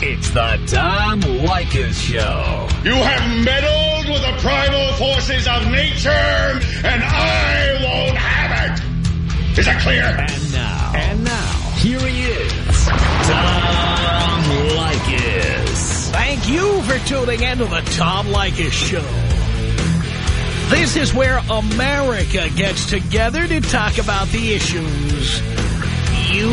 It's the Tom Leykis Show. You have meddled with the primal forces of nature, and I won't have it. Is that clear? And now. And now. Here he is. Tom Leykis. Thank you for tuning in to the Tom Leykis Show. This is where America gets together to talk about the issues you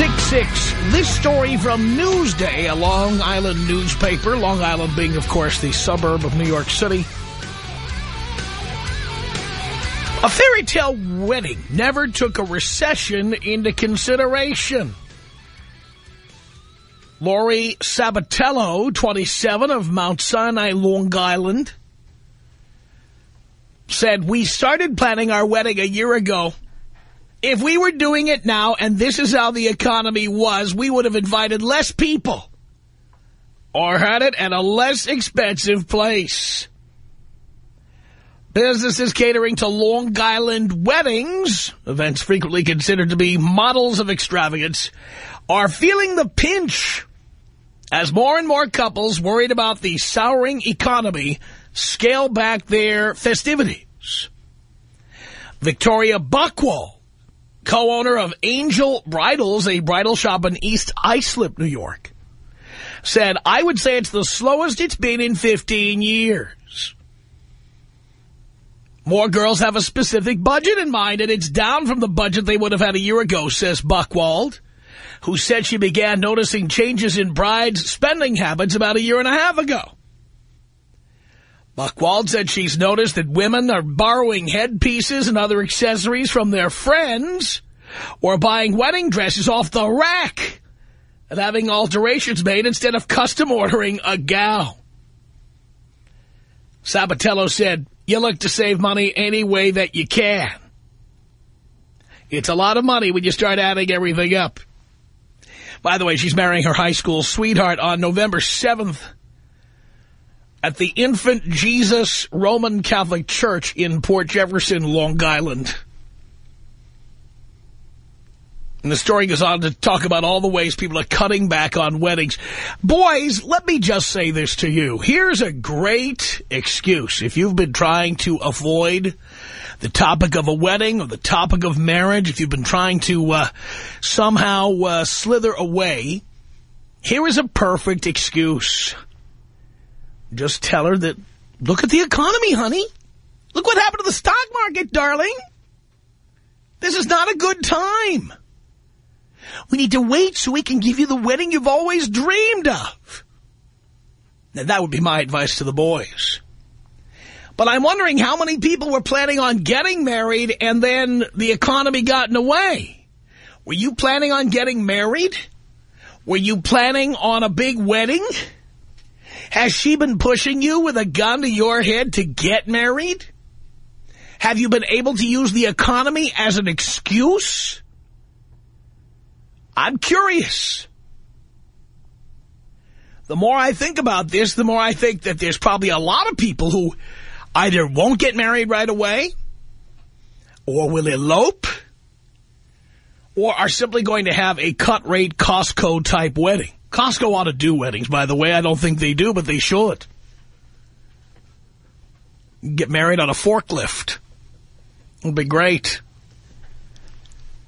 1-800-5800-866. This story from Newsday, a Long Island newspaper. Long Island being, of course, the suburb of New York City. A fairy tale wedding never took a recession into consideration. Lori Sabatello, 27, of Mount Sinai, Long Island, said, we started planning our wedding a year ago. If we were doing it now and this is how the economy was, we would have invited less people or had it at a less expensive place. Businesses catering to Long Island weddings, events frequently considered to be models of extravagance, are feeling the pinch as more and more couples worried about the souring economy scale back their festivities. Victoria Buckwald, co-owner of Angel Bridals, a bridal shop in East Islip, New York, said, I would say it's the slowest it's been in 15 years. More girls have a specific budget in mind, and it's down from the budget they would have had a year ago, says Buckwald, who said she began noticing changes in brides' spending habits about a year and a half ago. Buckwald said she's noticed that women are borrowing headpieces and other accessories from their friends or buying wedding dresses off the rack and having alterations made instead of custom ordering a gown. Sabatello said, you look to save money any way that you can. It's a lot of money when you start adding everything up. By the way, she's marrying her high school sweetheart on November 7th at the Infant Jesus Roman Catholic Church in Port Jefferson, Long Island. And the story goes on to talk about all the ways people are cutting back on weddings. Boys, let me just say this to you. Here's a great excuse. If you've been trying to avoid the topic of a wedding or the topic of marriage, if you've been trying to uh, somehow uh, slither away, here is a perfect excuse. Just tell her that, look at the economy, honey. Look what happened to the stock market, darling. This is not a good time. We need to wait so we can give you the wedding you've always dreamed of. Now, that would be my advice to the boys. But I'm wondering how many people were planning on getting married and then the economy got in the way. Were you planning on getting married? Were you planning on a big wedding? Has she been pushing you with a gun to your head to get married? Have you been able to use the economy as an excuse? I'm curious. The more I think about this, the more I think that there's probably a lot of people who either won't get married right away, or will elope, or are simply going to have a cut-rate Costco-type wedding. Costco ought to do weddings, by the way. I don't think they do, but they should. Get married on a forklift. It'll be great.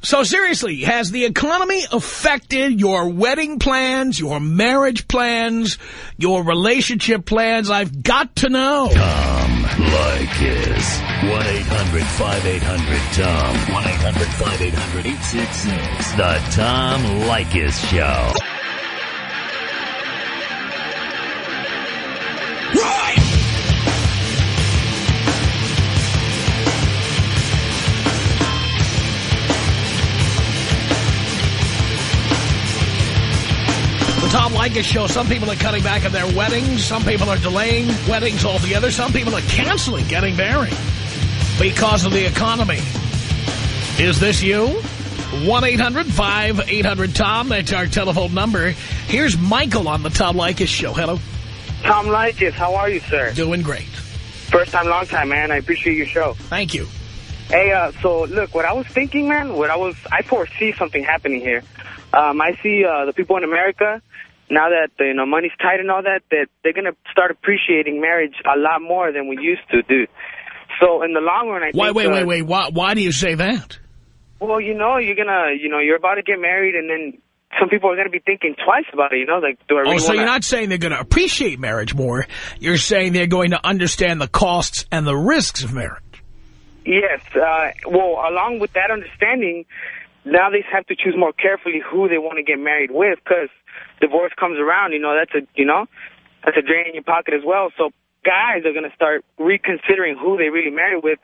So seriously, has the economy affected your wedding plans, your marriage plans, your relationship plans? I've got to know. Tom Leykis. 1-800-5800-TOM. 1-800-5800-866. The Tom Leykis Show. Leykis show. Some people are cutting back on their weddings. Some people are delaying weddings altogether. Some people are canceling getting married because of the economy. Is this you? 1-800-5800-TOM. That's our telephone number. Here's Michael on the Tom Leykis show. Hello. Tom Leykis, how are you, sir? Doing great. First time, long time, man. I appreciate your show. Thank you. Hey, uh, so look, what I was thinking, man, what I was, I foresee something happening here. Um, I see uh, the people in America, now that, you know, money's tight and all that, that they're going to start appreciating marriage a lot more than we used to do. So in the long run, I wait, think... Wait, uh, wait, wait, why, why do you say that? Well, you know, you're going to, you know, you're about to get married and then some people are going to be thinking twice about it, you know, like, do I really Oh, so wanna... you're not saying they're going to appreciate marriage more. You're saying they're going to understand the costs and the risks of marriage. Yes. Uh, well, along with that understanding, now they have to choose more carefully who they want to get married with because divorce comes around, you know, that's a, you know, that's a drain in your pocket as well. So guys are going to start reconsidering who they really marry with,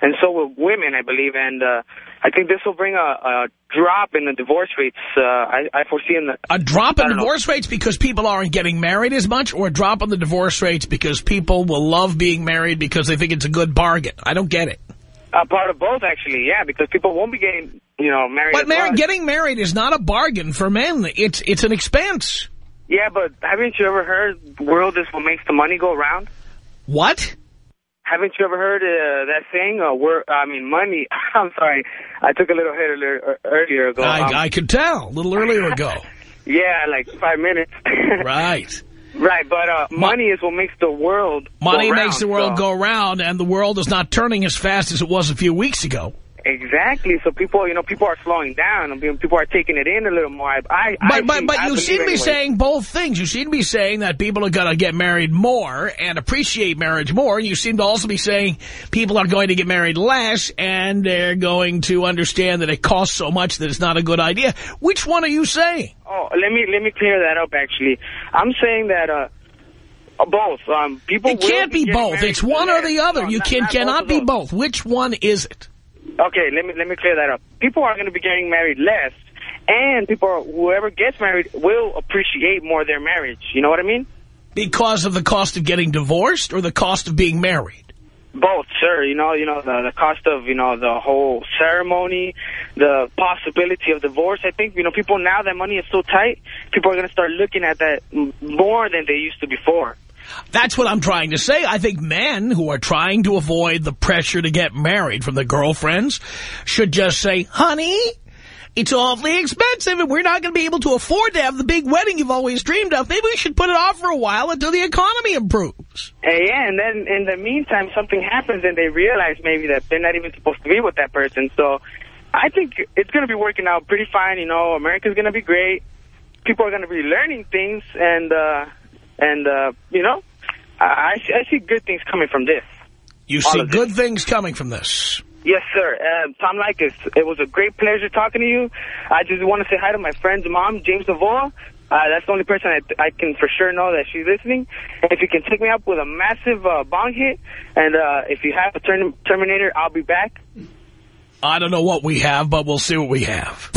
and so will women, I believe. And uh, I think this will bring a, a drop in the divorce rates. Uh, I, I foresee in the... A drop in don't know. divorce rates because people aren't getting married as much, or a drop in the divorce rates because people will love being married because they think it's a good bargain? I don't get it. A part of both, actually, yeah, because people won't be getting, you know, married. But as mar much. getting married is not a bargain for men. It's it's an expense. Yeah, but haven't you ever heard the world is what makes the money go round? What? Haven't you ever heard uh, that saying? Uh, we're, I mean, money. I'm sorry, I took a little hit earlier, earlier ago. I, Um, I could tell a little earlier ago. yeah, like five minutes. right. Right, but uh, money is what makes the world Money go makes the world so- go round, and the world is not turning as fast as it was a few weeks ago. Exactly. So people, you know, people are slowing down. I mean, people are taking it in a little more. I, I, I But but think- but I you seem to be anyway. saying both things. You seem to be saying that people are going to get married more and appreciate marriage more. You seem to also be saying people are going to get married less and they're going to understand that it costs so much that it's not a good idea. Which one are you saying? Oh, let me let me clear that up. Actually, I'm saying that uh, uh, both. Um, people. It can't be both. It's one or the other. No, You not- can not cannot be both. Which one is it? Okay, let me let me clear that up. People are going to be getting married less, and people, are, whoever gets married, will appreciate more their marriage. You know what I mean? Because of the cost of getting divorced or the cost of being married? Both, sir. You know, you know the, the cost of you know the whole ceremony, the possibility of divorce. I think you know people now that money is so tight, people are going to start looking at that m- more than they used to before. That's what I'm trying to say. I think men who are trying to avoid the pressure to get married from their girlfriends should just say, honey, it's awfully expensive and we're not going to be able to afford to have the big wedding you've always dreamed of. Maybe we should put it off for a while until the economy improves. And yeah, and then in the meantime, something happens and they realize maybe that they're not even supposed to be with that person. So I think it's going to be working out pretty fine. You know, America's going to be great. People are going to be learning things, and uh, and uh, you know, I, I see- good things coming from this. You All see of this. good things coming from this. Yes, sir. Uh, Tom Leykis, it was a great pleasure talking to you. I just want to say hi to my friend's mom, James Navoa. Uh, that's the only person I, I can for sure know that she's listening. And if you can take me up with a massive uh, bong hit, and uh, if you have a term Terminator, I'll be back. I don't know what we have, but we'll see what we have.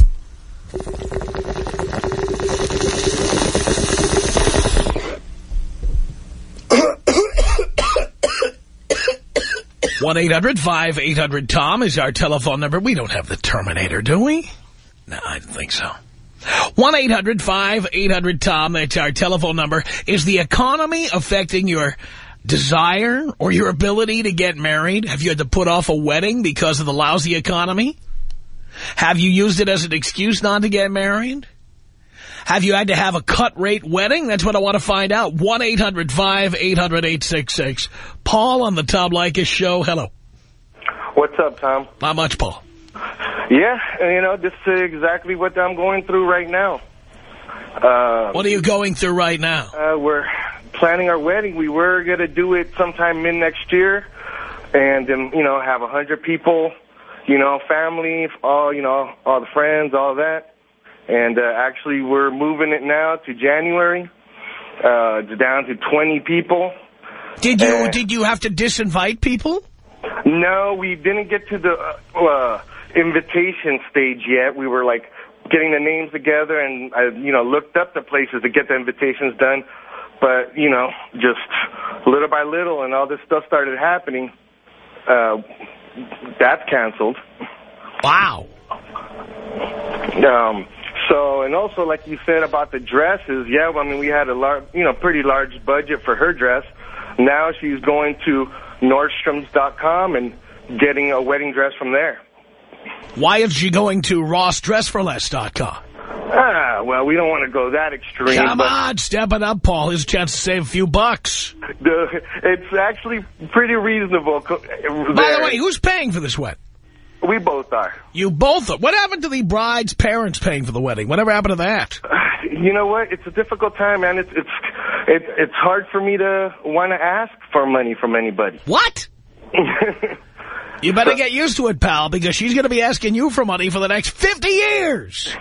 One eight hundred 800 tom is our telephone number. We don't have the Terminator, do we? No, I don't think so. 1-800-5800-TOM, that's our telephone number. Is the economy affecting your desire or your ability to get married? Have you had to put off a wedding because of the lousy economy? Have you used it as an excuse not to get married? Have you had to have a cut rate wedding? That's what I want to find out. 1-800-5800-866. Paul on the Tom Leykis show. Hello. What's up, Tom? Not much, Paul. Yeah, you know, this is exactly what I'm going through right now. Uh, What are you going through right now? uh, we're planning our wedding. We were going to do it sometime mid next year, and then you know have a hundred people, you know, family, all you know, all the friends, all that. And uh, actually, we're moving it now to January. Uh, it's down to 20 people. Did you Uh, did you have to disinvite people? No, we didn't get to the uh, uh, invitation stage yet. We were like getting the names together, and I, you know, looked up the places to get the invitations done. But you know, just little by little, and all this stuff started happening. Uh, that's canceled. Wow. Um, so, and also, like you said about the dresses, yeah, well, I mean, we had a large, you know, pretty large budget for her dress. Now she's going to Nordstrom's.com and getting a wedding dress from there. Why is she going to RossDressForLess.com? Ah, well, we don't want to go that extreme. Come on, step it up, Paul. Here's a chance to save a few bucks. The, it's actually pretty reasonable. By the way, who's paying for this wedding? We both are. You both are. What happened to the bride's parents paying for the wedding? Whatever happened to that? You know what? It's a difficult time, man. It's it's it, it's hard for me to want to ask for money from anybody. What? You better get used to it, pal, because she's going to be asking you for money for the next 50 years.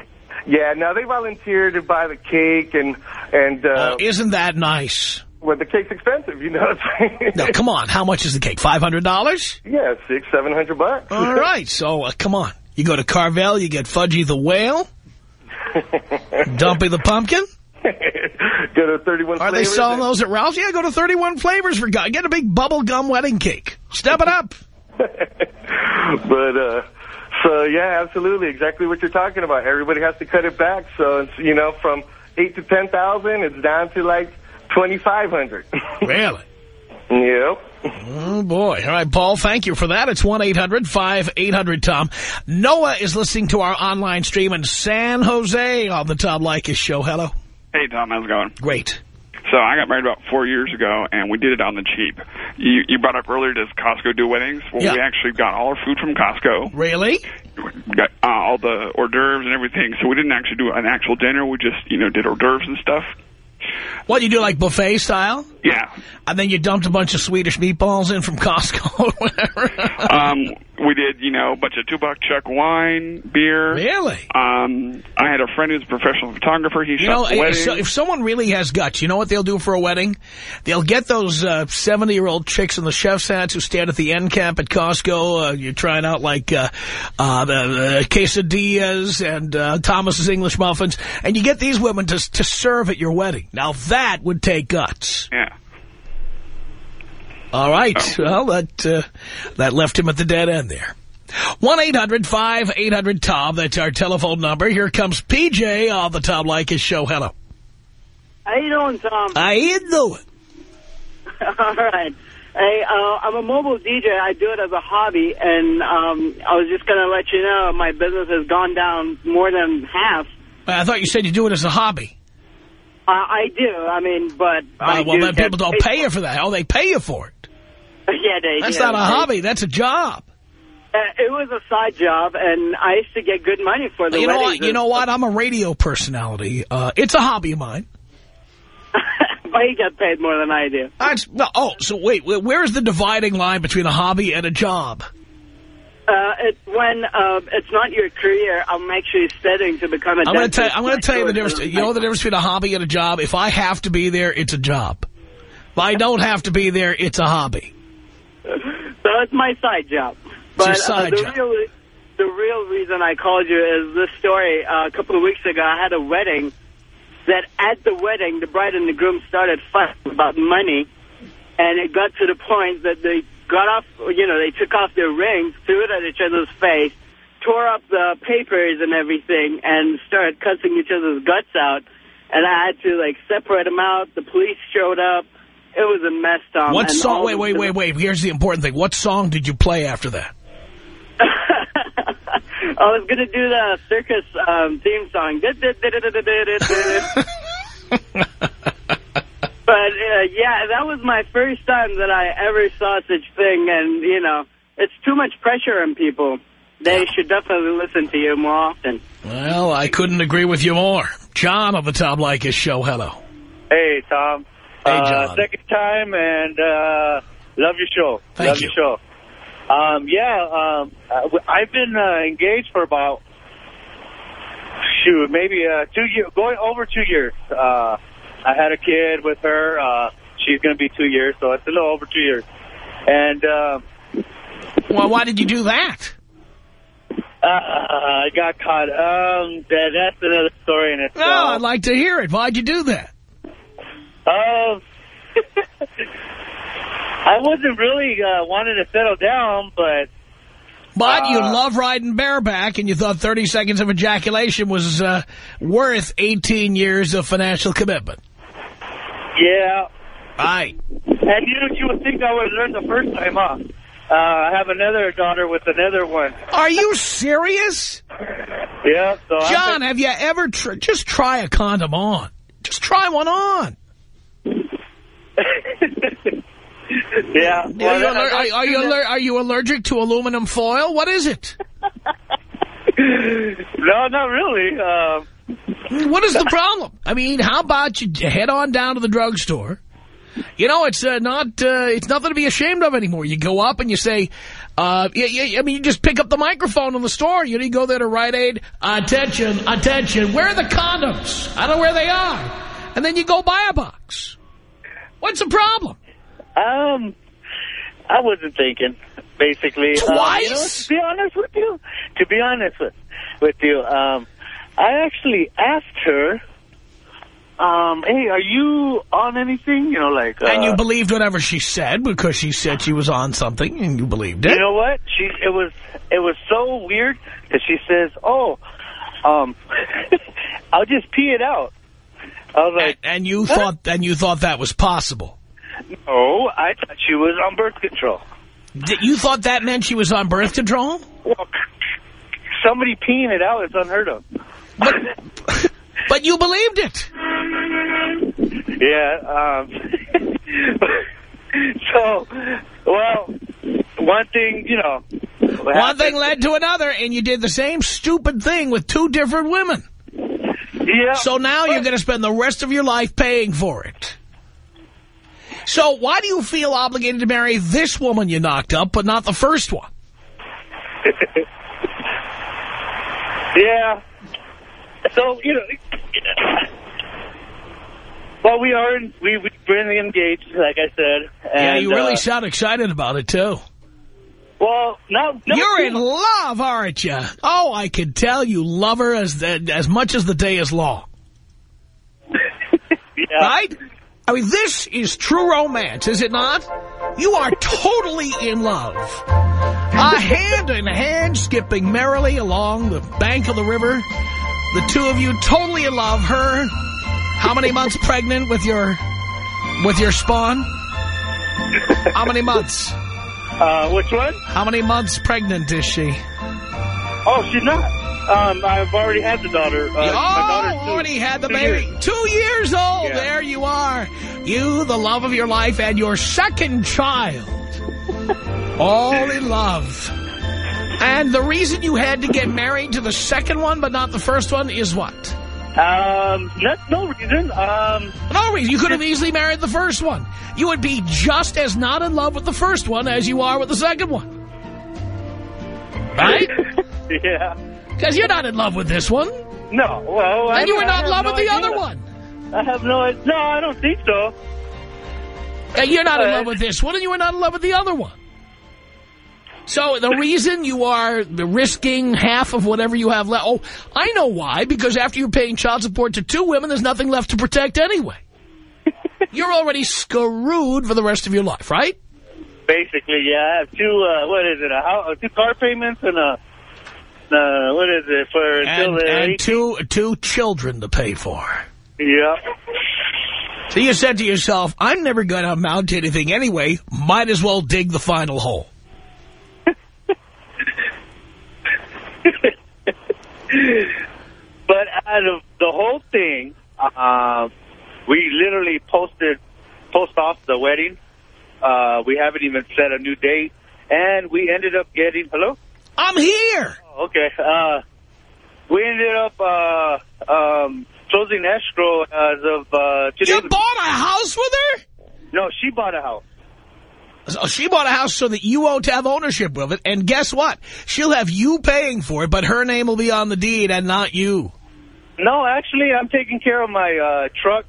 yeah, now they volunteered to buy the cake and and uh, Oh, isn't that nice? Well, the cake's expensive, you know. what I'm saying? No, come on. How much is the cake? $500? yeah, six, seven hundred bucks. All right. So, uh, come on. You go to Carvel, you get Fudgie the Whale, Dumpy the Pumpkin. Go to 31 Are they selling those at Ralph's? Yeah, go to 31 Flavors for God. Get a big bubble gum wedding cake. Step it up. but uh so yeah, absolutely, exactly what you're talking about. Everybody has to cut it back, so it's you know from eight to ten thousand, it's down to like twenty five hundred. Really? yep. Oh, boy. All right, Paul, thank you for that. It's 1-800-5800-TOM. Noah is listening to our online stream in San Jose on the Tom Leykis show. Hello. Hey, Tom, how's it going? Great. So I got married about four years ago, and we did it on the cheap. You, you brought up earlier, does Costco do weddings? Well, Yeah. we actually got all our food from Costco. Really? We got uh, all the hors d'oeuvres and everything. So we didn't actually do an actual dinner. We just, you know, did hors d'oeuvres and stuff. What, you do like buffet style? Yeah. And then you dumped a bunch of Swedish meatballs in from Costco or whatever? Um, we did, you know, a bunch of two-buck chuck wine, beer. really? Um, I had a friend who's a professional photographer. He You know, shot if, so- if someone really has guts, you know what they'll do for a wedding? They'll get those 70-year-old chicks in the chef's hats who stand at the end cap at Costco. Uh, you're trying out like uh, uh, the, the quesadillas and uh, Thomas's English muffins. And you get these women to, to serve at your wedding. Now, that would take guts. yeah. All right. Well, that, uh, that left him at the dead end there. 1-800-5800-TOM. That's our telephone number. Here comes PJ on the Tom Leykis show. Hello. How you doing, Tom? How you doing? All right. Hey, uh, I'm a mobile DJ. I do it as a hobby, and um, I was just going to let you know my business has gone down more than half. I thought you said you do it as a hobby. Uh, I do. I mean, but I Uh, well, do then people don't pay you for that. Oh, they pay you for it. Yeah, they That's do. not a hobby. That's a job. Uh, it was a side job, and I used to get good money for the You know what? You know what? I'm a radio personality. Uh, it's a hobby of mine. but you get paid more than I do. That's, no, oh, so wait. Where's the dividing line between a hobby and a job? Uh, it's when uh, it's not your career. I'm actually studying to become a I'm going to dentist. tell. I'm going to tell you the difference. You know the difference between a hobby and a job. If I have to be there, it's a job. If I don't have to be there, it's a hobby. So it's my side job. It's your But side uh, the job. real the real reason I called you is this story. Uh, a couple of weeks ago, I had a wedding. That at the wedding, the bride and the groom started fussing about money, and it got to the point that they got off. You know, they took off their rings, threw it at each other's face, tore up the papers and everything, and started cussing each other's guts out. And I had to like separate them out. The police showed up. It was a mess, Tom. What song? Wait, wait, wait, wait. Here's the important thing. What song did you play after that? I was going to do the circus um, theme song. but, uh, yeah, that was my first time that I ever saw such thing. And, you know, it's too much pressure on people. They should definitely listen to you more often. Well, I couldn't agree with you more. John on the Tom Leykis show. Hello. Hey, Tom. Hey, Uh, John. second time, and uh, love your show. Thank love you. your show. Um, yeah, um, uh, w- I've been uh, engaged for about, shoot, maybe uh, two years, going over two years. Uh, I had a kid with her. Uh, she's going to be two years, so it's a little over two years. And uh, Well, why did you do that? Uh, I got caught. Um, that, that's another story in No, itself. I'd like to hear it. Why'd you do that? Um, I wasn't really uh, wanting to settle down, but But you Uh, love riding bareback, and you thought 30 seconds of ejaculation was uh, worth 18 years of financial commitment. Yeah. Hi. And you you would think I would learn the first time, huh? Uh, I have another daughter with another one. Are you serious? Yeah. So John, have you ever... Tr just try a condom on. Just try one on. yeah. Are you, Well, aller- I- are, are you are you allergic to aluminum foil? What is it? no, not really. Um, What is the problem? I mean, how about you head on down to the drugstore? You know, it's uh, not uh, it's nothing to be ashamed of anymore. You go up and you say, uh, yeah, yeah, I mean, you just pick up the microphone in the store. You, know, you go there to Rite Aid. Attention, attention. Where are the condoms? I don't know where they are. And then you go buy a box. What's the problem? um, I wasn't thinking. Basically, Um, you know, Twice? to be honest with you, to be honest with with you, um, I actually asked her. Um, hey, are you on anything? You know, like, uh, and you believed whatever she said because she said she was on something and you believed it. You know what? She it was it was so weird that she says, "Oh, um, I'll just pee it out." I was like, and, and you thought and you thought that was possible. "No, I thought she was on birth control." Did- You thought that meant she was on birth control? Well, somebody peeing it out is unheard of. But, but you believed it. Yeah. Um, so, well, one thing, you know. One thing led to another, and you did the same stupid thing with two different women. Yeah. So now you're going to spend the rest of your life paying for it. So why do you feel obligated to marry this woman you knocked up, but not the first one? Yeah. So you know, well, we are in, we we're engaged, like I said. yeah, And, you really uh, sound excited about it, too. well, no, no, You're in love, aren't you? Oh, I can tell you love her as, as much as the day is long. yeah. Right? I mean, this is true romance, is it not? You are totally in love. A hand in hand, skipping merrily along the bank of the river. The two of you totally in love. Her, how many months pregnant with your, with your spawn? How many months? Uh, which one? How many months pregnant is she? Oh, she's not. Um, I've already had the daughter. Uh, my oh, daughter's two- already had the two baby. years. Two years old. Yeah. There you are. You, the love of your life, and your second child. all in love. And the reason you had to get married to the second one but not the first one is what? Um, not, no reason. Um, No reason. You could have easily married the first one. You would be just as not in love with the first one as you are with the second one. Right? yeah. Because you're not in love with this one. No. Well, I, And you were not in love no with the idea. other one. I have no. idea. No, I don't think so. And you're not in Uh, love with this one, and you were not in love with the other one. So the reason you are risking half of whatever you have left... Oh, I know why. Because after you're paying child support to two women, there's nothing left to protect anyway. You're already screwed for the rest of your life, right? Basically, yeah. I have two. Uh, what is it? A house, two car payments and a. Uh, what is it for? And, and two, two children to pay for. Yeah. So you said to yourself, I'm never going to amount to anything anyway. Might as well dig the final hole. But out of the whole thing, uh, we literally posted, post off the wedding. Uh, we haven't even set a new date, and we ended up getting. Hello. I'm here. Oh, okay. Uh, we ended up uh, um, closing escrow as of uh, two You bought a house with her? No, she bought a house. She bought a house so that you won't have ownership of it. And guess what? She'll have you paying for it, but her name will be on the deed and not you. No, actually, I'm taking care of my uh, trucks.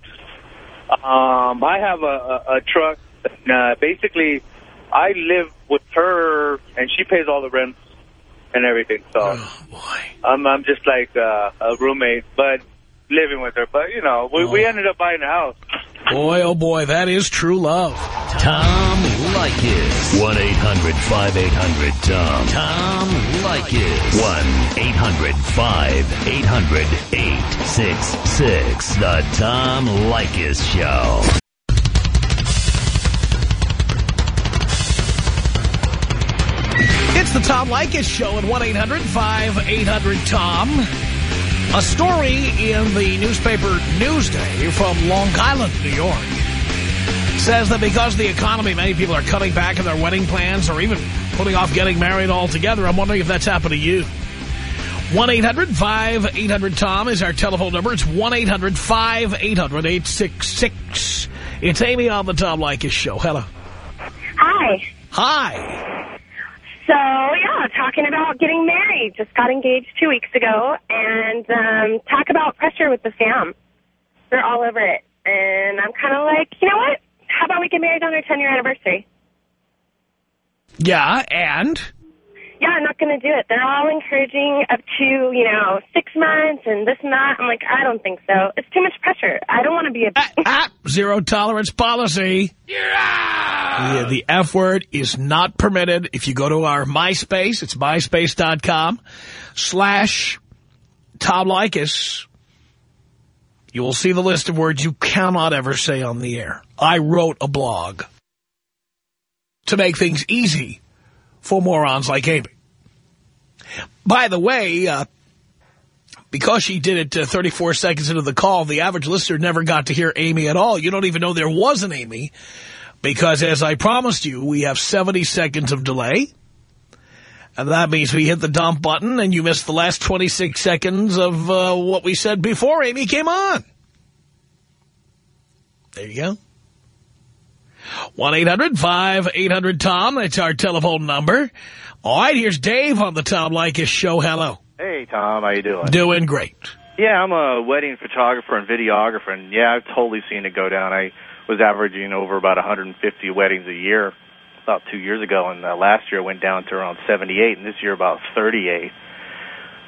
Um, I have a, a, a truck. And, uh, basically, I live with her, and she pays all the rent. and everything. So Oh, boy. I'm I'm just like uh, a roommate, but living with her. But you know, we we Oh. ended up buying a house. Boy, oh boy, that is true love. Tom Leykis. 1-800-5800-TOM. Tom Leykis. 1-800-5800-866. The Tom Leykis Show. It's the Tom Leykis Show at 1-800-5800-TOM. A story in the newspaper Newsday from Long Island, New York, says that because of the economy, many people are cutting back on their wedding plans or even putting off getting married altogether. I'm wondering if that's happened to you. 1-800-5800-TOM is our telephone number. It's 1-800-5800-866. It's Amy on the Tom Leykis Show. Hello. Hi. Hi. So, yeah, talking about getting married. Just got engaged two weeks ago. And um, talk about pressure with the fam. They're all over it. And I'm kind of like, you know what? How about we get married on our 10-year anniversary? Yeah, and... Yeah, I'm not going to do it. They're all encouraging up to, you know, six months and this and that. I'm like, I don't think so. It's too much pressure. I don't want to be a... Ah, ah, zero tolerance policy. Yeah, the F word is not permitted. If you go to our MySpace, it's myspace.com slash Tom Leykis. You will see the list of words you cannot ever say on the air. I wrote a blog to make things easy for morons like Amy. By the way, uh, because she did it uh, 34 seconds into the call, the average listener never got to hear Amy at all. You don't even know there was an Amy because, as I promised you, we have 70 seconds of delay. And that means we hit the dump button and you missed the last 26 seconds of uh, what we said before Amy came on. There you go. 1-800-5800-TOM. That's our telephone number. All right, here's Dave on the Tom Leykis show. Hello. Hey, Tom. How you doing? Doing great. Yeah, I'm a wedding photographer and videographer, and yeah, I've totally seen it go down. I was averaging over about 150 weddings a year about two years ago, and uh, last year it went down to around 78, and this year about 38.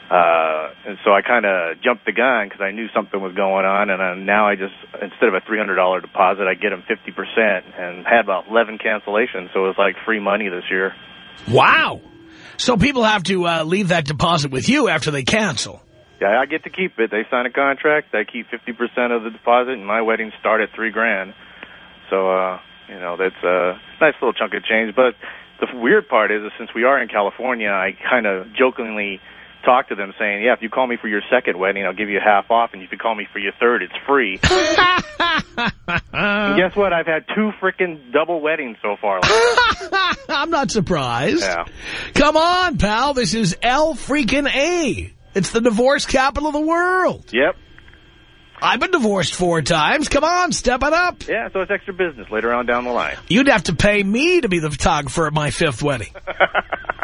Uh, and so I kind of jumped the gun because I knew something was going on, and uh, now I just instead of a $300 deposit, I get them 50%, and had about 11 cancellations, so it was like free money this year. Wow. So people have to uh, leave that deposit with you after they cancel. Yeah, I get to keep it. They sign a contract. I keep 50% of the deposit, and my wedding start at three grand. So, uh, you know, that's a nice little chunk of change. But the weird part is, that since we are in California, I kind of jokingly talk to them saying, yeah, if you call me for your second wedding, I'll give you half off, and if you call me for your third, it's free. and guess what? I've had two freaking double weddings so far. I'm not surprised. Yeah. Come on, pal. This is L freaking A. It's the divorce capital of the world. Yep. I've been divorced four times. Come on, step it up. Yeah, so it's extra business later on down the line. You'd have to pay me to be the photographer at my fifth wedding.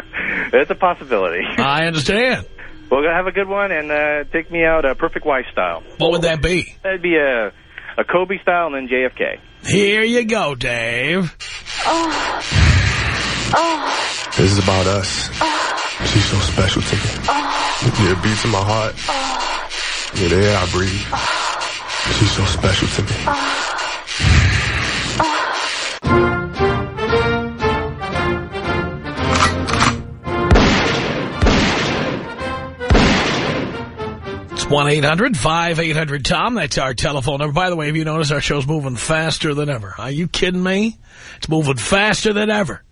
It's a possibility. I understand. Well, have a good one and uh, take me out uh, perfect wife style. What would that be? That'd be a a Kobe style and then JFK. Here you go, Dave. oh This is about us. She's so special to me. Yeah, it beats in my heart. Yeah, the air I breathe. She's so special to me. 1-800-5800-TOM. That's our telephone number. By the way, have you noticed our show's moving faster than ever? Are you kidding me? It's moving faster than ever.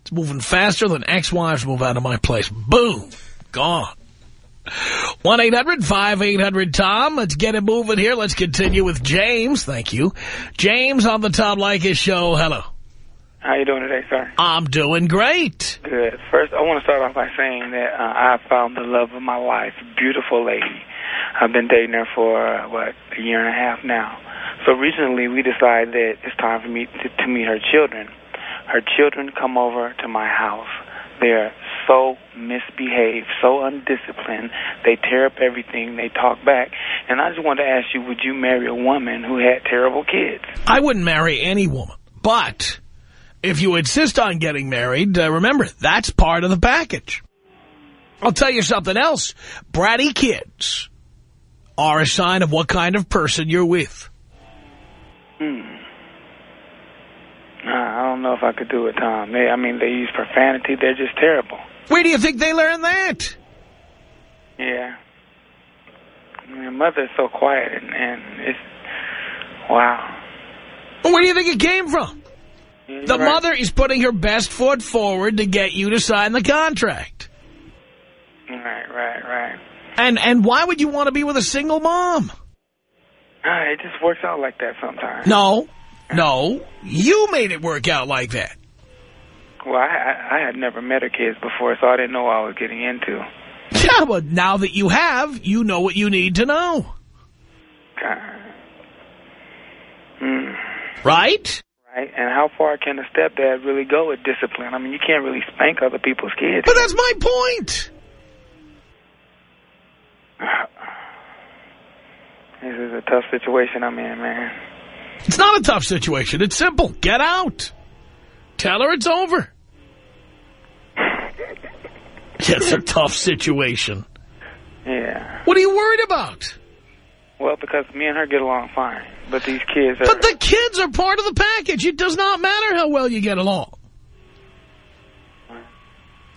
It's moving faster than ex-wives move out of my place. Boom. Gone. 1-800-5800-TOM. Let's get it moving here. Let's continue with James. Thank you. James on the Tom Leykis show. Hello. How you doing today, sir? I'm doing great. Good. First, I want to start off by saying that uh, I found the love of my life, beautiful lady. I've been dating her for, uh, what, a year and a half now. So recently we decided that it's time for me to, to meet her children. Her children come over to my house. They're so misbehaved, so undisciplined. They tear up everything. They talk back. And I just wanted to ask you, would you marry a woman who had terrible kids? I wouldn't marry any woman, but if you insist on getting married, uh, remember, that's part of the package. I'll tell you something else. Bratty kids are a sign of what kind of person you're with. Hmm. I don't know if I could do it, Tom. They, I mean, they use profanity. They're just terrible. Where do you think they learn that? Yeah. My mother's so quiet, and, and it's wow. Well, where do you think it came from? You're The right. mother is putting her best foot forward to get you to sign the contract. Right, right, right. And and why would you want to be with a single mom? Ah, it just works out like that sometimes. No, no. You made it work out like that. Well, I, I, had never met her kids before, so I didn't know what I was getting into. Yeah, but now that you have, you know what you need to know. God. Hmm. Right? Right, and how far can a stepdad really go with discipline? I mean, you can't really spank other people's kids. But that's my point. This is a tough situation I'm in, man. It's not a tough situation. It's simple. Get out. Tell her it's over. It's a tough situation. Yeah. What are you worried about? Well, because me and her get along fine, but these kids are... But the kids are part of the package. It does not matter how well you get along.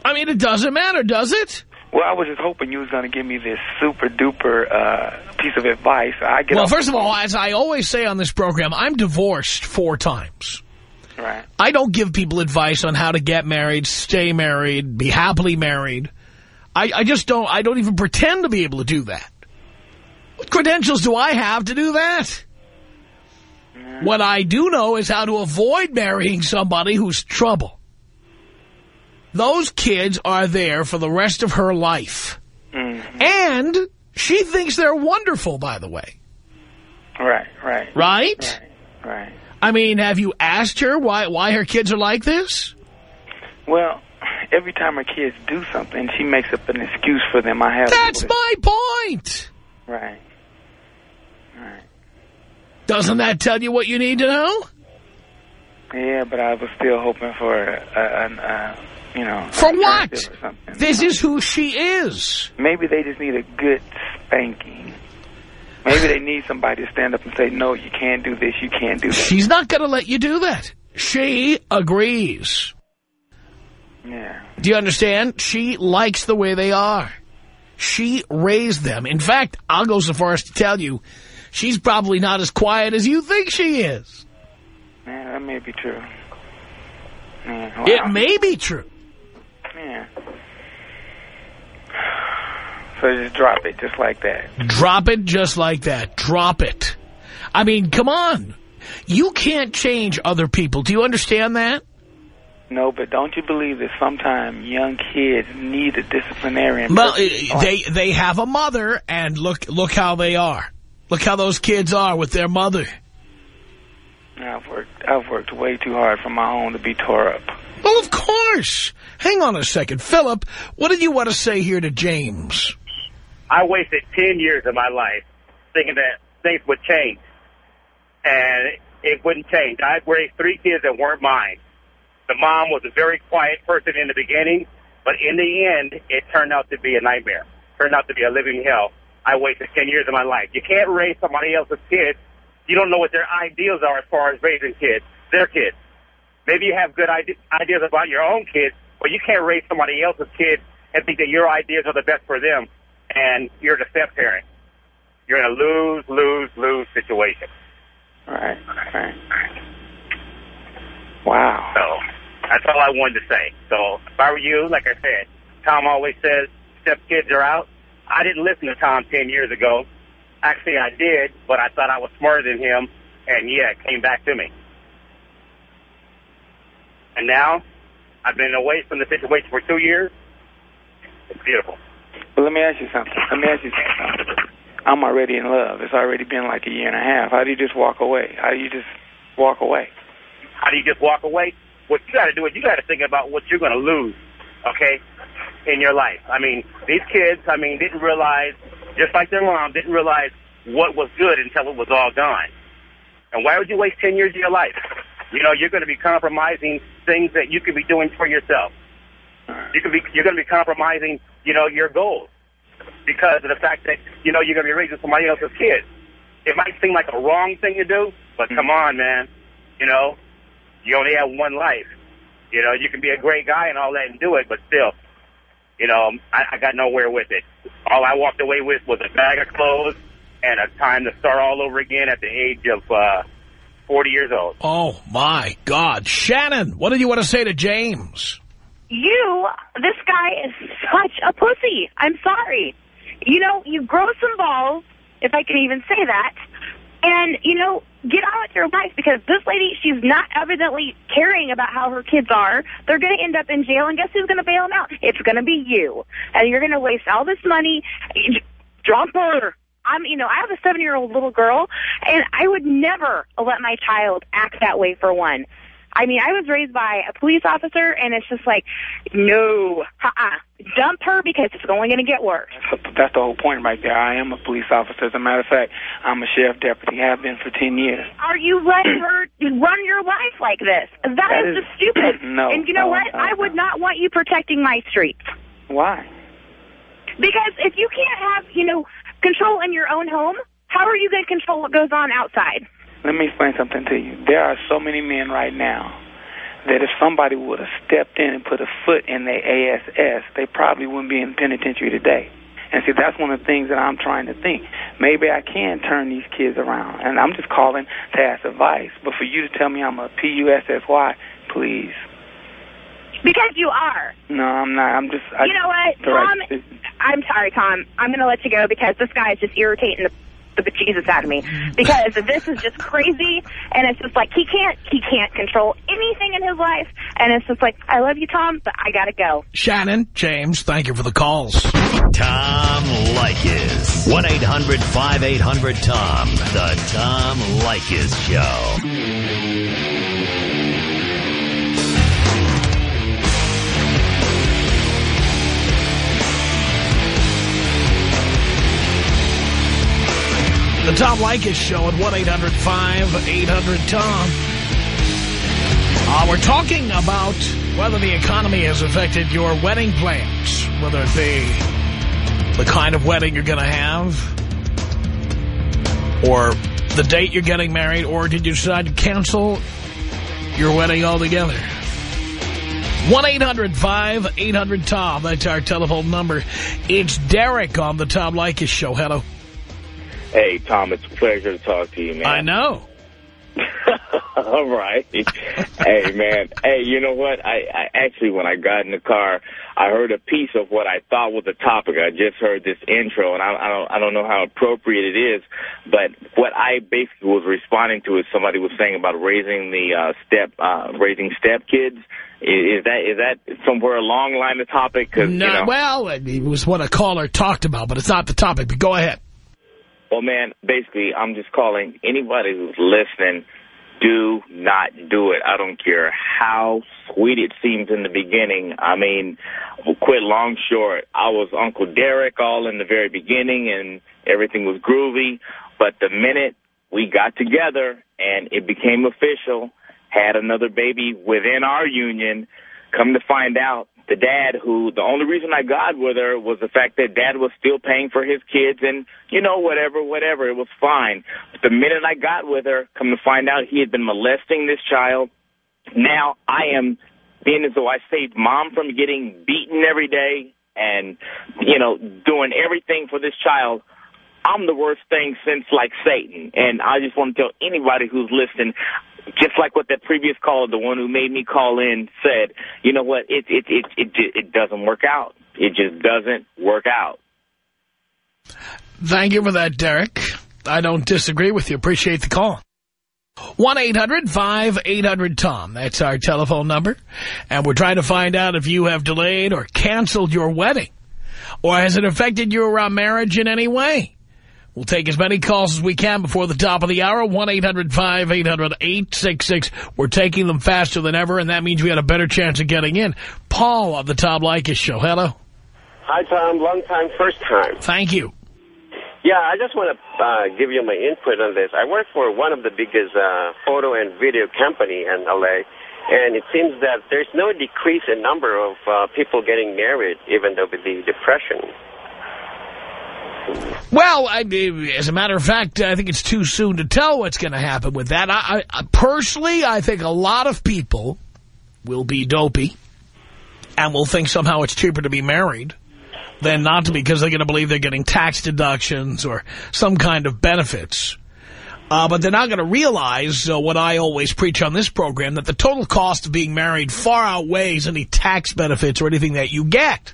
I mean, it doesn't matter, does it? Well, I was just hoping you was going to give me this super duper uh, piece of advice. I get Well, first of all, as I always say on this program, I'm divorced four times. right? I don't give people advice on how to get married, stay married, be happily married. I, I just don't, I don't even pretend to be able to do that. What credentials do I have to do that? What I do know is how to avoid marrying somebody who's trouble. Those kids are there for the rest of her life. Mhm. And she thinks they're wonderful, by the way. Right, right, Right? right, right. I mean, have you asked her why, why her kids are like this? Well, every time her kids do something, she makes up an excuse for them. I have. That's my point. Right. Doesn't that tell you what you need to know? Yeah, but I was still hoping for a, a, a, a you know. For what? alternative Or something. This is who she is. Maybe they just need a good spanking. Maybe they need somebody to stand up and say, no, you can't do this, you can't do that. She's not going to let you do that. She agrees. Yeah. Do you understand? She likes the way they are. She raised them. In fact, I'll go so far as to tell you, she's probably not as quiet as you think she is. Yeah, that may be true. Mm, wow. It may be true. Yeah. So just drop it, just like that. Drop it just like that. Drop it. I mean, come on. You can't change other people. Do you understand that? No, but don't you believe that sometimes young kids need a disciplinarian? Well, they they have a mother, and look look how they are. Look how those kids are with their mother. I've worked. I've worked way too hard for my own to be tore up. Well, of course. Hang on a second. Philip, what did you want to say here to James? I wasted 10 years of my life thinking that things would change. And it wouldn't change. I raised three kids that weren't mine. The mom was a very quiet person in the beginning, but in the end, it turned out to be a nightmare. Turned out to be a living hell. I wasted 10 years of my life. You can't raise somebody else's kids. You don't know what their ideals are as far as raising kids, their kids. Maybe you have good ide- ideas about your own kids, but you can't raise somebody else's kids and think that your ideas are the best for them, and you're the step parent. You're in a lose, lose, lose situation. Right, right. Wow. So that's all I wanted to say. So if I were you, like I said, Tom always says step kids are out. I didn't listen to Tom 10 years ago. Actually, I did, but I thought I was smarter than him, and yeah, it came back to me. And now, I've been away from the situation for two years. It's beautiful. But let me ask you something. Let me ask you something. I'm already in love. It's already been like a year and a half. How do you just walk away? How do you just walk away? How do you just walk away? What you got to do is you got to think about what you're going to lose, okay, in your life. I mean, these kids, I mean, didn't realize, just like their mom, didn't realize what was good until it was all gone. And why would you waste 10 years of your life? You know, you're going to be compromising things that you could be doing for yourself. You could be, you're going to be compromising you know, your goals because of the fact that, you know, you're going to be raising somebody else's kids. It might seem like a wrong thing to do, but mm-hmm. come on, man. You know, you only have one life. You know, you can be a great guy and all that and do it, but still, you know, I, I got nowhere with it. All I walked away with was a bag of clothes and a time to start all over again at the age of uh, 40 years old. Oh, my God. Shannon, what did you want to say to James? You, this guy is such a pussy. I'm sorry. You know, you grow some balls, if I can even say that, and, you know, get on with your life because this lady, she's not evidently caring about how her kids are. They're going to end up in jail, and guess who's going to bail them out? It's going to be you. And you're going to waste all this money. Drop her. I'm, you know, I have a seven-year-old little girl, and I would never let my child act that way for one. I mean, I was raised by a police officer, and it's just like, no, uh-uh. Dump her because it's only going to get worse. That's the whole point right there. I am a police officer. As a matter of fact, I'm a sheriff deputy, have been for 10 years. Are you letting her run your life like this? that, that is, is just stupid. No. And you know no, what? No, I would not want you protecting my streets. Why? Because if you can't have, you know, control in your own home, how are you going to control what goes on outside? Let me explain something to you. There are so many men right now that if somebody would have stepped in and put a foot in their ASS, they probably wouldn't be in penitentiary today. And see, that's one of the things that I'm trying to think. Maybe I can turn these kids around. And I'm just calling to ask advice. But for you to tell me I'm a P-U-S-S-Y, please. Because you are. No, I'm not. I'm just... I, you know what, Tom? I'm sorry, Tom. I'm going to let you go because this guy is just irritating the the bejesus out of me because this is just crazy and it's just like he can't he can't control anything in his life and it's just like I love you Tom but I gotta go. Shannon James thank you for the calls. Tom Leykis 1-800-5800-TOM the Tom Leykis Show The Tom Leykis Show at 1-800-5800-TOM. Uh, we're talking about whether the economy has affected your wedding plans, whether it be the kind of wedding you're going to have, or the date you're getting married, or did you decide to cancel your wedding altogether? 1-800-5800-TOM. That's our telephone number. It's Derek on the Tom Leykis Show. Hello. Hey, Tom, it's a pleasure to talk to you, man. I know. All right. hey, man. Hey, you know what? I, I actually, when I got in the car, I heard a piece of what I thought was the topic. I just heard this intro, and I, I don't, I don't know how appropriate it is, but what I basically was responding to is somebody was saying about raising the uh, step, uh, raising step kids. Is that is that somewhere along the line of the topic? Cause, no, you know, well, it was what a caller talked about, but it's not the topic. But go ahead. Well, man, basically, I'm just calling anybody who's listening, do not do it. I don't care how sweet it seems in the beginning. I mean, quit long short. I was Uncle Derek all in the very beginning, and everything was groovy. But the minute we got together and it became official, had another baby within our union, come to find out, the dad who, the only reason I got with her was the fact that dad was still paying for his kids and, you know, whatever, whatever, it was fine. But the minute I got with her, come to find out he had been molesting this child. Now I am being as though I saved mom from getting beaten every day and, you know, doing everything for this child. I'm the worst thing since, like, Satan. And I just want to tell anybody who's listening, just like what that previous caller, the one who made me call in, said, you know what, it, it, it, it, it doesn't work out. It just doesn't work out. Thank you for that, Derek. I don't disagree with you. Appreciate the call. 1-800-5800-TOM. That's our telephone number. And we're trying to find out if you have delayed or canceled your wedding. Or has it affected your uh, marriage in any way? We'll take as many calls as we can before the top of the hour. 1-800-5800-866. We're taking them faster than ever, and that means we had a better chance of getting in. Paul on the Tom Leykis Show. Hello. Hi, Tom. Long time, first time. Thank you. Yeah, I just want to uh, give you my input on this. I work for one of the biggest uh, photo and video company in L.A., And it seems that there's no decrease in number of uh, people getting married, even though with the depression. Well, I, as a matter of fact, I think it's too soon to tell what's going to happen with that. I, I, personally, I think a lot of people will be dopey and will think somehow it's cheaper to be married than not to be because they're going to believe they're getting tax deductions or some kind of benefits. Uh, but they're not going to realize uh, what I always preach on this program, that the total cost of being married far outweighs any tax benefits or anything that you get.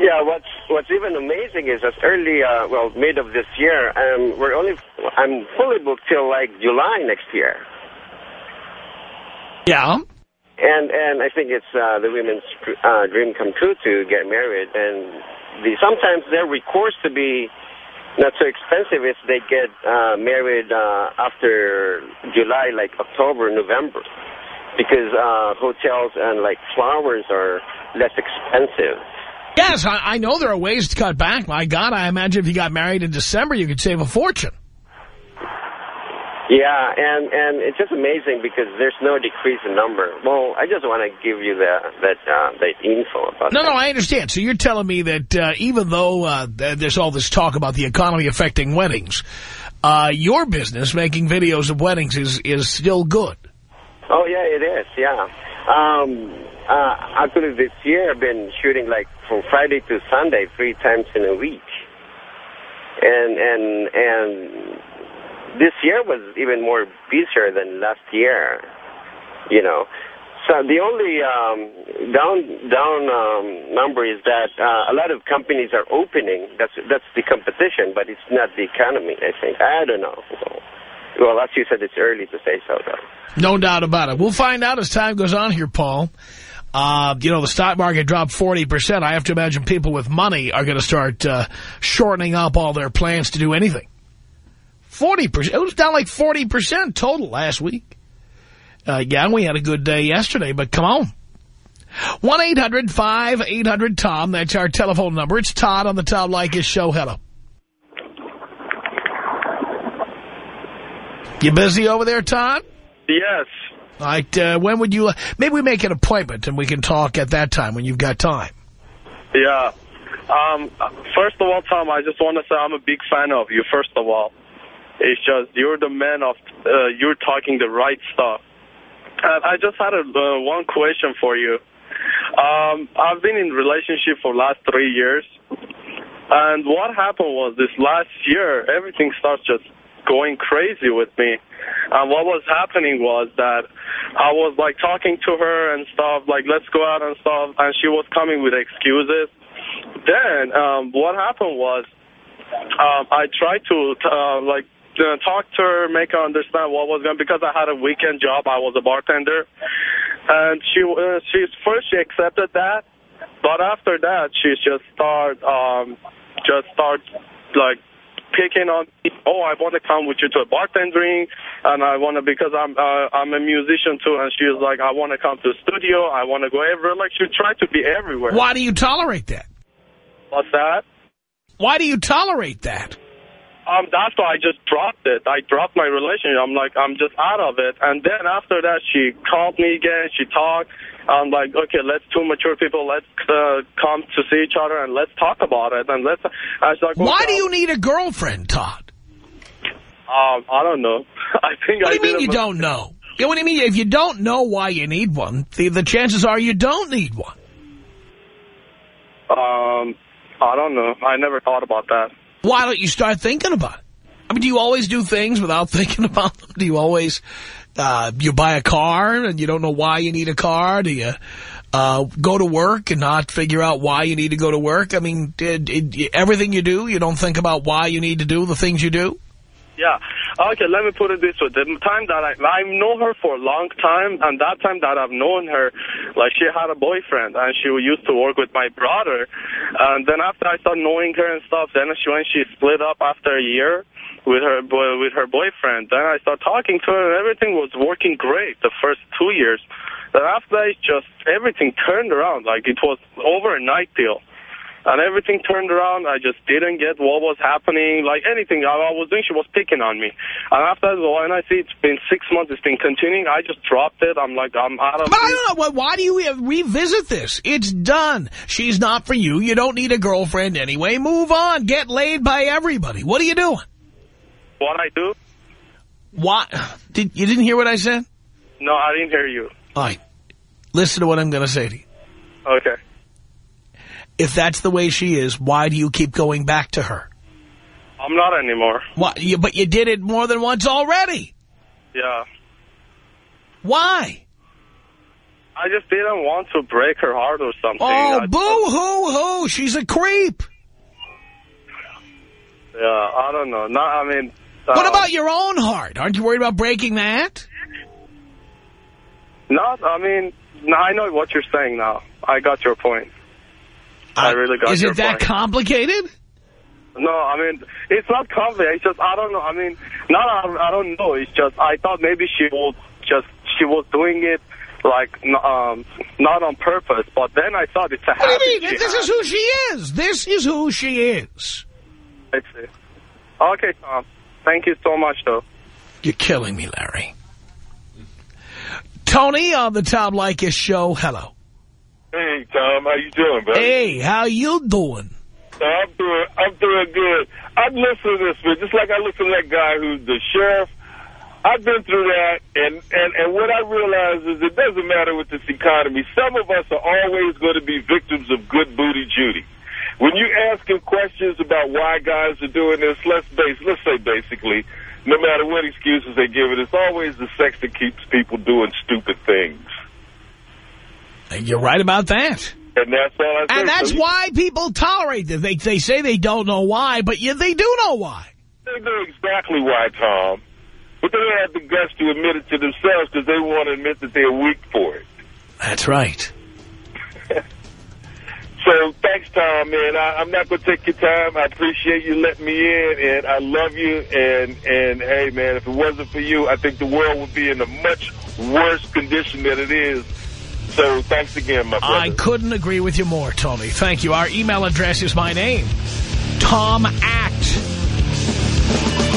Yeah, what's what's even amazing is as early, uh, well, mid of this year, um, we're only, I'm fully booked till like July next year. Yeah. And and I think it's uh, the women's uh, dream come true to get married, and the sometimes their recourse to be not so expensive is they get uh, married uh, after July, like October, November, because uh, hotels and like flowers are less expensive. Yes, I, I know there are ways to cut back. My God, I imagine if you got married in December, you could save a fortune. Yeah, and and it's just amazing because there's no decrease in number. Well, I just want to give you the, that uh, that info about. No, that. no, I understand. So you're telling me that uh, even though uh, there's all this talk about the economy affecting weddings, uh, your business making videos of weddings is is still good. Oh yeah, it is. Yeah. Um, uh, actually, this year I've been shooting like from Friday to Sunday, three times in a week, and and and this year was even more busier than last year, you know. So the only um, down down um, number is that uh, a lot of companies are opening. That's that's the competition, but it's not the economy. I think I don't know. Well, as you said, it's early to say so, though. No doubt about it. We'll find out as time goes on here, Paul. Uh, you know, the stock market dropped 40%. I have to imagine people with money are going to start uh, shortening up all their plans to do anything. 40%. It was down like 40% total last week. Uh, yeah, we had a good day yesterday, but come on. 1-800-5800-TOM. That's our telephone number. It's Todd on the Tom Leykis show. Hello. You busy over there, Todd? Yes. Right, uh, when would you... Maybe we make an appointment and we can talk at that time when you've got time. Yeah. Um, first of all, Tom, I just want to say I'm a big fan of you, first of all. It's just you're the man of... Uh, you're talking the right stuff. And I just had a, uh, one question for you. Um, I've been in relationship for last three years. And what happened was this last year, everything starts just going crazy with me. And what was happening was that I was like talking to her and stuff, like let's go out and stuff, and she was coming with excuses. Then um, what happened was um, I tried to uh, like uh, talk to her, make her understand what was going because I had a weekend job. I was a bartender, and she uh, she first she accepted that, but after that she just started, um, just started, like picking on me. Oh, I want to come with you to a bartending, and I want to because I'm uh, I'm a musician too. And she was like, I want to come to the studio. I want to go everywhere. Like she tried to be everywhere. Why do you tolerate that? What's that? Why do you tolerate that? Um, that's why I just dropped it. I dropped my relationship. I'm like, I'm just out of it. And then after that, she called me again. She talked. I'm like, okay, let's two mature people, let's uh, come to see each other and let's talk about it. And let's. I was like, well, Why do you need a girlfriend, Todd? Um, I don't know. I think What I do you mean you don't know? You know what I mean? If you don't know why you need one, the, the chances are you don't need one. Um, I don't know. I never thought about that. Why don't you start thinking about it? I mean, do you always do things without thinking about them? Do you always, uh, you buy a car and you don't know why you need a car? Do you uh, go to work and not figure out why you need to go to work? I mean, it, everything you do, you don't think about why you need to do the things you do? Yeah. Okay, let me put it this way. The time that I, I've known her for a long time, and that time that I've known her, like she had a boyfriend, and she used to work with my brother. And then after I started knowing her and stuff, then she, when she split up after a year with her with her boyfriend, then I started talking to her, and everything was working great the first two years. Then after that, just everything turned around. Like it was over overnight deal. And everything turned around. I just didn't get what was happening, like anything I, was doing. She was picking on me. And after that, when I see it's been six months, it's been continuing, I just dropped it. I'm like, I'm out of But I don't know. Why, why do you revisit this? It's done. She's not for you. You don't need a girlfriend anyway. Move on. Get laid by everybody. What are you doing? what I do. What? Did, you didn't hear what I said? No, I didn't hear you. All right. Listen to what I'm going to say to you. Okay. If that's the way she is, why do you keep going back to her? I'm not anymore. What? You, but you did it more than once already. Yeah. Why? I just didn't want to break her heart or something. Oh, boo-hoo-hoo. She's a creep. Yeah, I don't know. Not, I mean... What uh, about your own heart? Aren't you worried about breaking that? Not, I mean, I know what you're saying now. I got your point. I really got Is it that point. complicated? No, I mean, it's not complicated. It's just, I don't know. I mean, not, I, don't know. It's just, I thought maybe she was just, she was doing it, like, um, not on purpose. But then I thought it's a habit. What do you mean? This has. is who she is. This is who she is. I see. Okay, Tom. Thank you so much, though. You're killing me, Larry. Tony on the Tom Leykis show. Hello. Hey, Tom, how you doing, buddy? Hey, how you doing? I'm doing, I'm doing good. I've listened to this, man, just like I listen to that guy who's the sheriff. I've been through that, and, and, and what I realize is it doesn't matter with this economy. Some of us are always going to be victims of good booty Judy. When you ask him questions about why guys are doing this, let's base, let's say basically, no matter what excuses they give it, it's always the sex that keeps people doing stupid things. You're right about that. And that's all I. And that's why people tolerate this. They, they say they don't know why, but yeah, they do know why. They know exactly why, Tom. But they don't have the guts to admit it to themselves because they want to admit that they're weak for it. That's right. So thanks, Tom, man. I, I'm not going to take your time. I appreciate you letting me in, and I love you. And, and hey, man, if it wasn't for you, I think the world would be in a much worse condition than it is. So thanks again, my brother. I couldn't agree with you more, Tony. Thank you. Our email address is my name. Tom at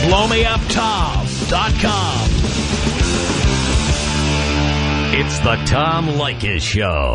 blowmeuptom.com. It's the Tom Leykis Show.